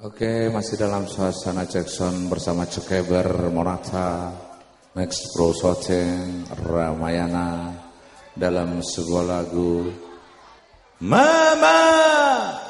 Oke, masih dalam suasana Jackson bersama Cekeber, Monata, Max Pro Soteng, Ramayana dalam sebuah lagu Mama.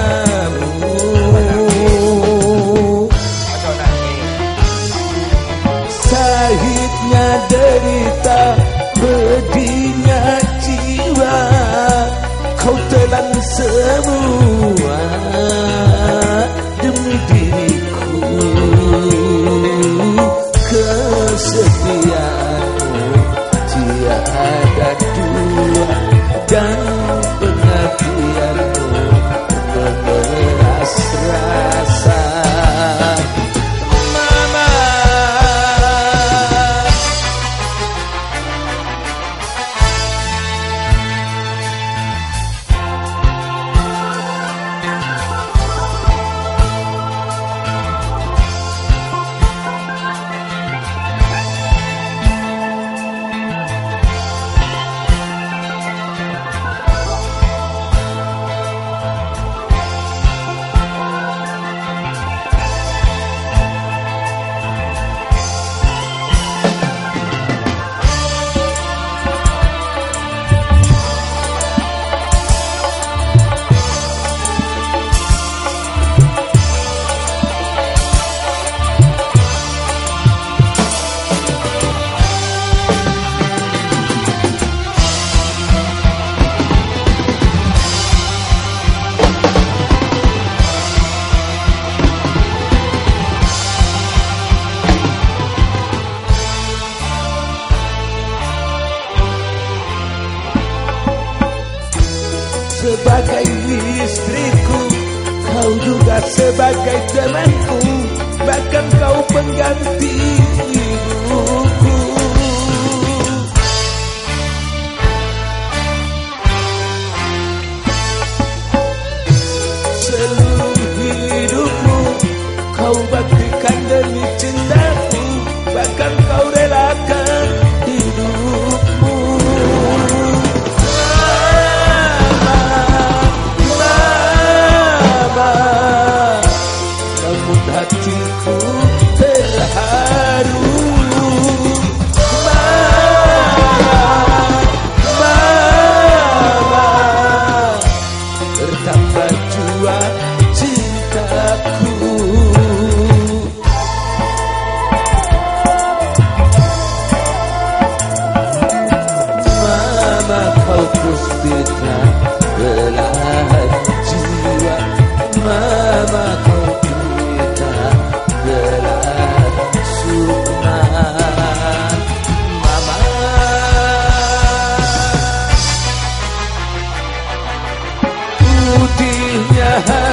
pedihnya jiwa kau telan semua demi diriku. Kesetiaanmu tiada dua Dan sebagai istriku Kau juga sebagai temanku. Bahkan kau pengganti bertambah jua.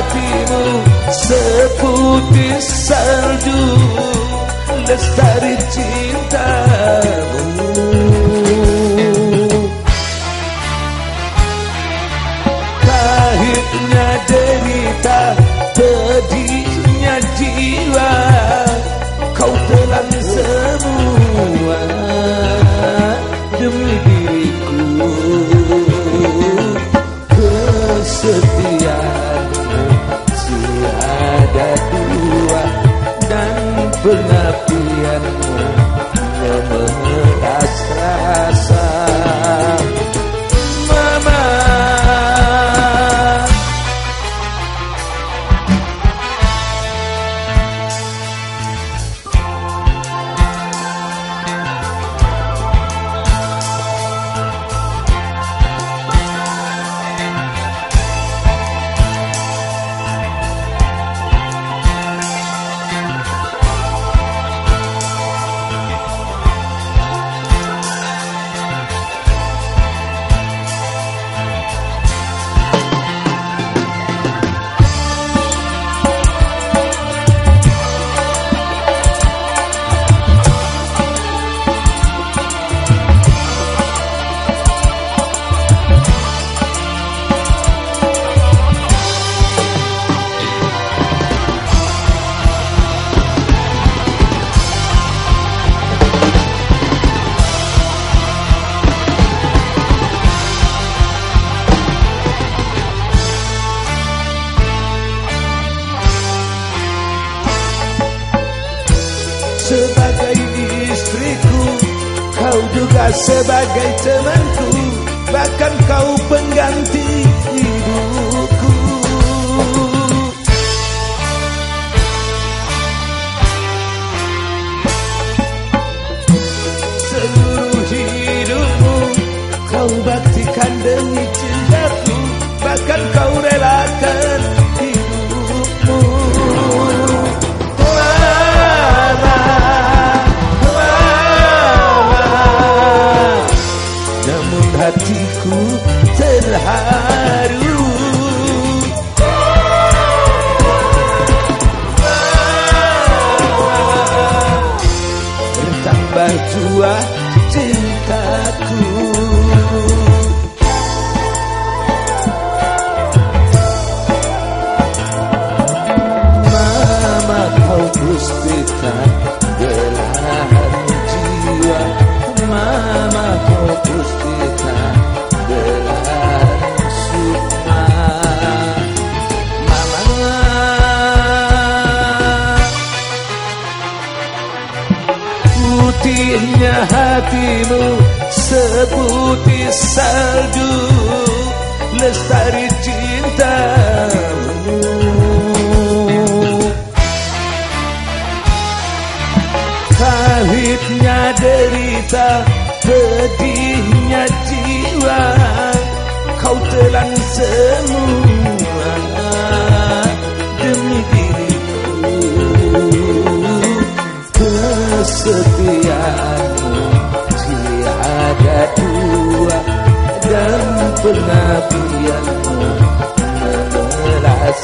Hatimu seputih salju lestari cintamu tiada dua sebagai istriku Kau juga sebagai temanku Bahkan kau pengganti ibuku. Seluruh hidupmu Kau baktikan demi Mama kau puspita belahan sukma Mama. Putihnya hatimu seputih salju Lestari cintamu sakitnya derita pedihnya jiwa. Kau telan semua demi diriku. Kesetiaanmu tiada dua dan penabianmu memelas